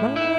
Bye.